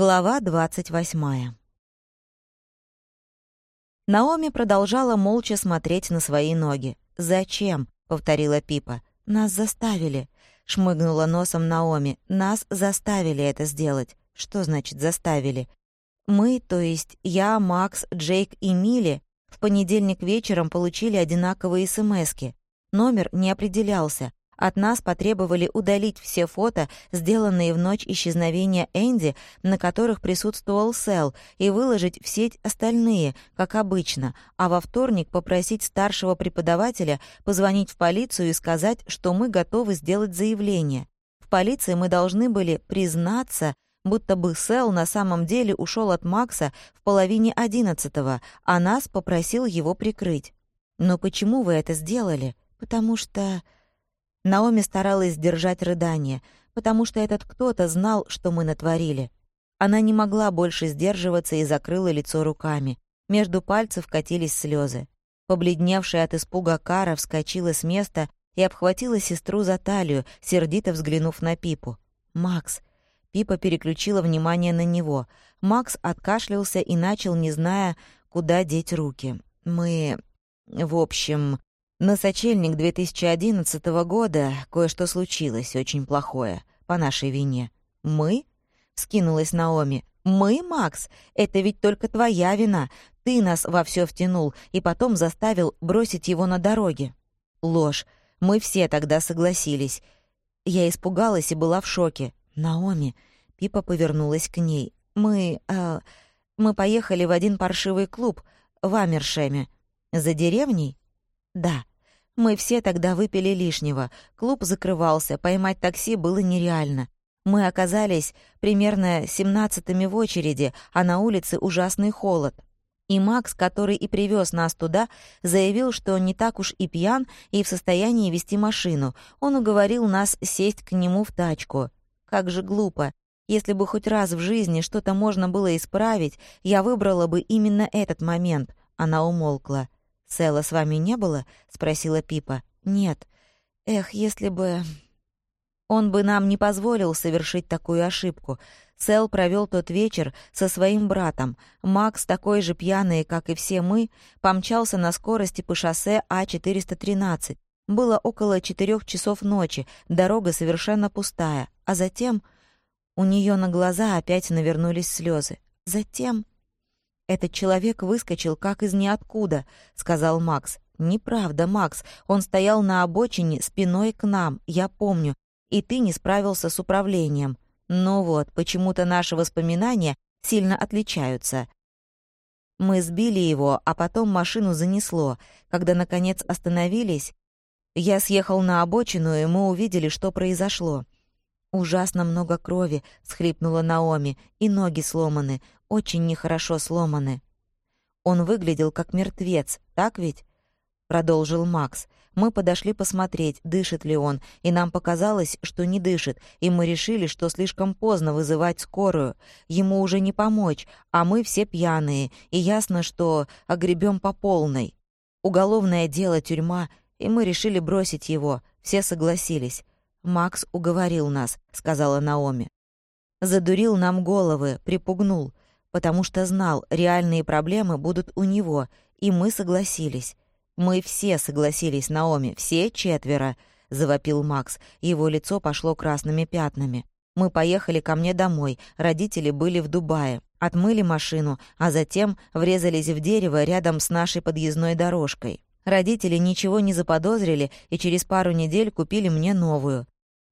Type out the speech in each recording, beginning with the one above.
Глава двадцать восьмая. Наоми продолжала молча смотреть на свои ноги. «Зачем?» — повторила Пипа. «Нас заставили», — шмыгнула носом Наоми. «Нас заставили это сделать». «Что значит «заставили»?» «Мы, то есть я, Макс, Джейк и Милли, в понедельник вечером получили одинаковые смски. Номер не определялся, от нас потребовали удалить все фото, сделанные в ночь исчезновения Энди, на которых присутствовал Сэл, и выложить в сеть остальные, как обычно, а во вторник попросить старшего преподавателя позвонить в полицию и сказать, что мы готовы сделать заявление. В полиции мы должны были признаться, будто бы Сэл на самом деле ушел от Макса в половине одиннадцатого, а нас попросил его прикрыть. «Но почему вы это сделали?» «Потому что...» Наоми старалась сдержать рыдание, потому что этот кто-то знал, что мы натворили. Она не могла больше сдерживаться и закрыла лицо руками. Между пальцев катились слезы. Побледневшая от испуга Кара вскочила с места и обхватила сестру за талию, сердито взглянув на Пипу. «Макс!» Пипа переключила внимание на него. Макс откашлялся и начал, не зная, куда деть руки. «Мы... в общем...» На сочельник 2011 года кое-что случилось очень плохое, по нашей вине. «Мы?» — скинулась Наоми. «Мы, Макс? Это ведь только твоя вина. Ты нас во все втянул и потом заставил бросить его на дороге». «Ложь. Мы все тогда согласились». Я испугалась и была в шоке. «Наоми...» — Пипа повернулась к ней. «Мы... Э, мы поехали в один паршивый клуб в Амершеме. За деревней?» «Да. Мы все тогда выпили лишнего. Клуб закрывался, поймать такси было нереально. Мы оказались примерно семнадцатыми в очереди, а на улице ужасный холод. И Макс, который и привез нас туда, заявил, что не так уж и пьян и в состоянии вести машину. Он уговорил нас сесть к нему в тачку. Как же глупо. Если бы хоть раз в жизни что-то можно было исправить, я выбрала бы именно этот момент. Она умолкла. «Сэла с вами не было?» — спросила Пипа. «Нет. Эх, если бы...» Он бы нам не позволил совершить такую ошибку. Сэл провел тот вечер со своим братом. Макс, такой же пьяный, как и все мы, помчался на скорости по шоссе А-413. Было около четырех часов ночи, дорога совершенно пустая. А затем у нее на глаза опять навернулись слезы. Затем «Этот человек выскочил как из ниоткуда», — сказал Макс. «Неправда, Макс. Он стоял на обочине спиной к нам, я помню. И ты не справился с управлением. Ну вот, почему-то наши воспоминания сильно отличаются. Мы сбили его, а потом машину занесло. Когда, наконец, остановились, я съехал на обочину, и мы увидели, что произошло. «Ужасно много крови», — схлипнула Наоми, — «и ноги сломаны, очень нехорошо сломаны». «Он выглядел как мертвец, так ведь?» — продолжил Макс. «Мы подошли посмотреть, дышит ли он, и нам показалось, что не дышит, и мы решили, что слишком поздно вызывать скорую. Ему уже не помочь, а мы все пьяные, и ясно, что огребем по полной. Уголовное дело, тюрьма, и мы решили бросить его, все согласились. «Макс уговорил нас», — сказала Наоми. «Задурил нам головы, припугнул, потому что знал, реальные проблемы будут у него, и мы согласились. Мы все согласились, Наоми, все четверо», — завопил Макс. Его лицо пошло красными пятнами. «Мы поехали ко мне домой, родители были в Дубае, отмыли машину, а затем врезались в дерево рядом с нашей подъездной дорожкой. Родители ничего не заподозрили и через пару недель купили мне новую.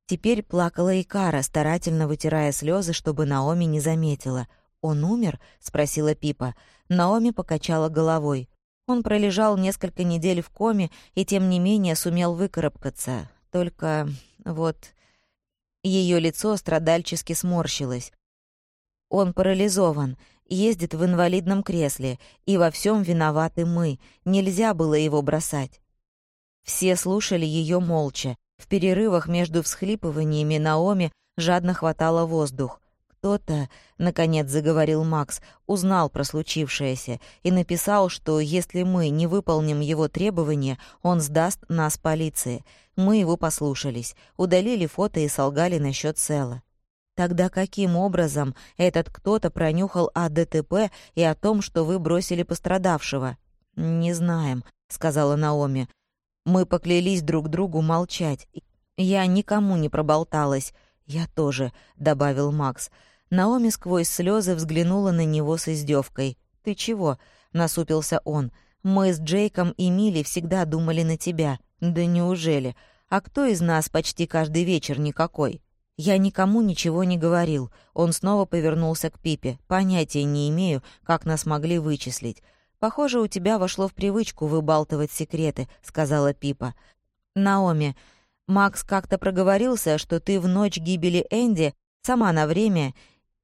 Теперь плакала и Кара, старательно вытирая слезы, чтобы Наоми не заметила. «Он умер?» — спросила Пипа. Наоми покачала головой. Он пролежал несколько недель в коме и, тем не менее, сумел выкарабкаться. Только вот... Ее лицо страдальчески сморщилось. Он парализован, ездит в инвалидном кресле, и во всем виноваты мы. Нельзя было его бросать. Все слушали ее молча. В перерывах между всхлипываниями Наоми жадно хватало воздух. «Кто-то, — наконец заговорил Макс, — узнал про случившееся и написал, что если мы не выполним его требования, он сдаст нас полиции. Мы его послушались, удалили фото и солгали насчет Села. Тогда каким образом этот кто-то пронюхал о ДТП и о том, что вы бросили пострадавшего? «Не знаем», — сказала Наоми. «Мы поклялись друг другу молчать. Я никому не проболталась». «Я тоже», — добавил Макс. Наоми сквозь слезы взглянула на него с издевкой. «Ты чего?» — насупился он. «Мы с Джейком и Милли всегда думали на тебя». «Да неужели? А кто из нас почти каждый вечер никакой?» «Я никому ничего не говорил». Он снова повернулся к Пипе. «Понятия не имею, как нас могли вычислить. «Похоже, у тебя вошло в привычку выбалтывать секреты», — сказала Пипа. «Наоми, Макс как-то проговорился, что ты в ночь гибели Энди сама на время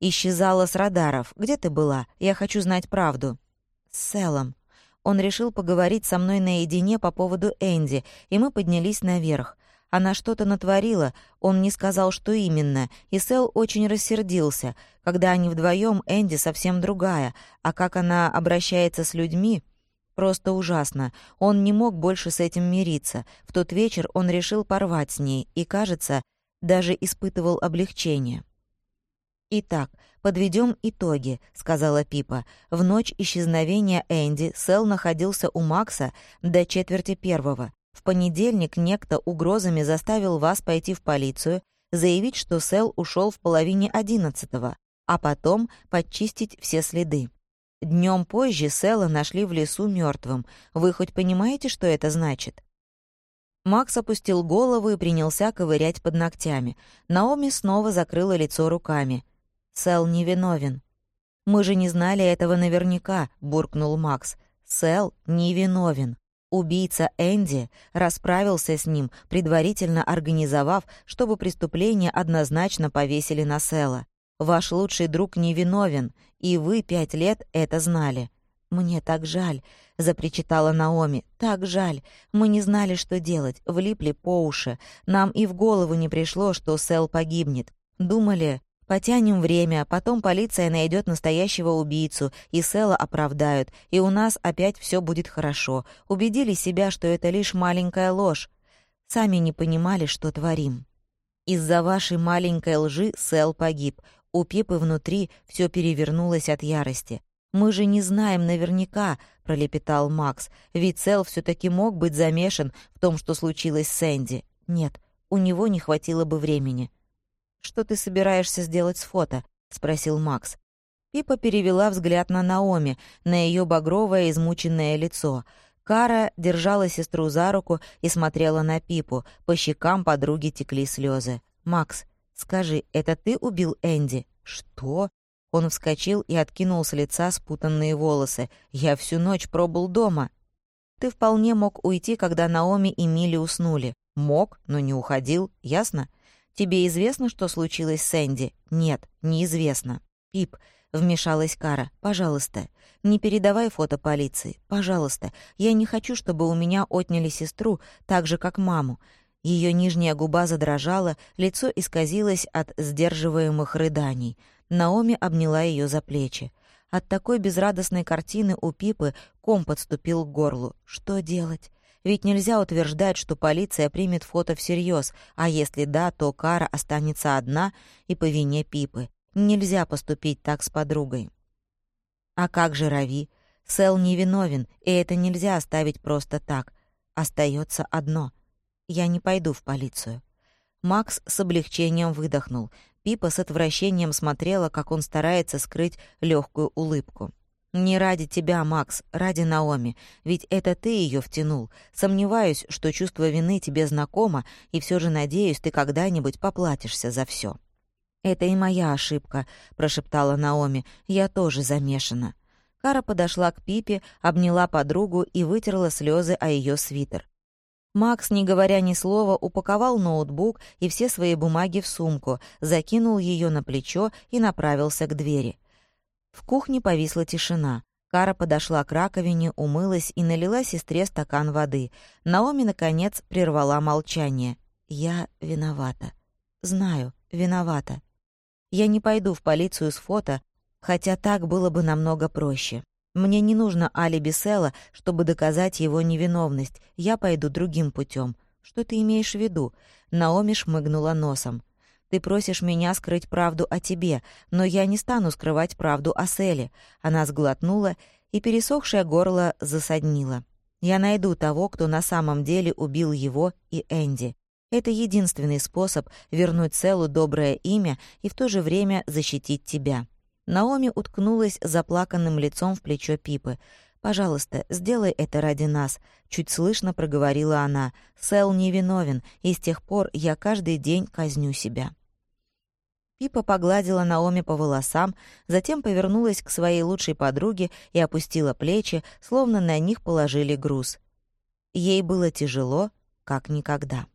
исчезала с радаров. Где ты была? Я хочу знать правду». «С Селом». Он решил поговорить со мной наедине по поводу Энди, и мы поднялись наверх. Она что-то натворила, он не сказал, что именно, и Сэл очень рассердился. Когда они вдвоем, Энди совсем другая, а как она обращается с людьми... Просто ужасно. Он не мог больше с этим мириться. В тот вечер он решил порвать с ней и, кажется, даже испытывал облегчение. «Итак, подведем итоги», — сказала Пипа. В ночь исчезновения Энди Сэл находился у Макса до четверти первого. В понедельник некто угрозами заставил вас пойти в полицию, заявить, что Сэл ушел в половине одиннадцатого, а потом подчистить все следы. Днем позже Сэла нашли в лесу мертвым. Вы хоть понимаете, что это значит? Макс опустил голову и принялся ковырять под ногтями. Наоми снова закрыла лицо руками. «Сэл невиновен». «Мы же не знали этого наверняка», — буркнул Макс. «Сэл невиновен. Убийца Энди расправился с ним, предварительно организовав, чтобы преступление однозначно повесили на Села. Ваш лучший друг невиновен, и вы пять лет это знали. «Мне так жаль», — запричитала Наоми. «Так жаль. Мы не знали, что делать, влипли по уши. Нам и в голову не пришло, что Сэл погибнет. Думали, Потянем время, потом полиция найдет настоящего убийцу, и Сэла оправдают, и у нас опять все будет хорошо. Убедили себя, что это лишь маленькая ложь. Сами не понимали, что творим. Из-за вашей маленькой лжи Сэл погиб. У Пипы внутри все перевернулось от ярости. «Мы же не знаем наверняка», — пролепетал Макс, «ведь Сэл все таки мог быть замешан в том, что случилось с Энди. Нет, у него не хватило бы времени». «Что ты собираешься сделать с фото?» — спросил Макс. Пипа перевела взгляд на Наоми, на ее багровое измученное лицо. Кара держала сестру за руку и смотрела на Пипу. По щекам подруги текли слезы. «Макс, скажи, это ты убил Энди?» «Что?» Он вскочил и откинул с лица спутанные волосы. «Я всю ночь пробыл дома». «Ты вполне мог уйти, когда Наоми и Милли уснули». «Мог, но не уходил, ясно?» Тебе известно, что случилось с Энди?» «Нет, неизвестно». «Пип», — вмешалась Кара, — «пожалуйста, не передавай фото полиции. Пожалуйста, я не хочу, чтобы у меня отняли сестру, так же, как маму». Ее нижняя губа задрожала, лицо исказилось от сдерживаемых рыданий. Наоми обняла ее за плечи. От такой безрадостной картины у Пипы ком подступил к горлу. Что делать? Ведь нельзя утверждать, что полиция примет фото всерьез, а если да, то Кара останется одна и по вине Пипы. Нельзя поступить так с подругой. А как же Рави? Сэл невиновен, и это нельзя оставить просто так. Остается одно. Я не пойду в полицию. Макс с облегчением выдохнул. Пипа с отвращением смотрела, как он старается скрыть легкую улыбку. «Не ради тебя, Макс, ради Наоми. Ведь это ты ее втянул. Сомневаюсь, что чувство вины тебе знакомо, и все же надеюсь, ты когда-нибудь поплатишься за все. «Это и моя ошибка», — прошептала Наоми. «Я тоже замешана». Кара подошла к Пипе, обняла подругу и вытерла слезы о ее свитер. Макс, не говоря ни слова, упаковал ноутбук и все свои бумаги в сумку, закинул ее на плечо и направился к двери. В кухне повисла тишина. Кара подошла к раковине, умылась и налила сестре стакан воды. Наоми, наконец, прервала молчание. «Я виновата. Знаю, виновата. Я не пойду в полицию с фото, хотя так было бы намного проще. Мне не нужно алиби Села, чтобы доказать его невиновность. Я пойду другим путем. Что ты имеешь в виду?» Наоми шмыгнула носом. Ты просишь меня скрыть правду о тебе, но я не стану скрывать правду о Селе». Она сглотнула, и пересохшее горло засаднило. «Я найду того, кто на самом деле убил его и Энди. Это единственный способ вернуть Селу доброе имя и в то же время защитить тебя». Наоми уткнулась заплаканным лицом в плечо Пипы. «Пожалуйста, сделай это ради нас», — чуть слышно проговорила она. «Сэл невиновен, и с тех пор я каждый день казню себя». Пипа погладила Наоми по волосам, затем повернулась к своей лучшей подруге и опустила плечи, словно на них положили груз. Ей было тяжело, как никогда.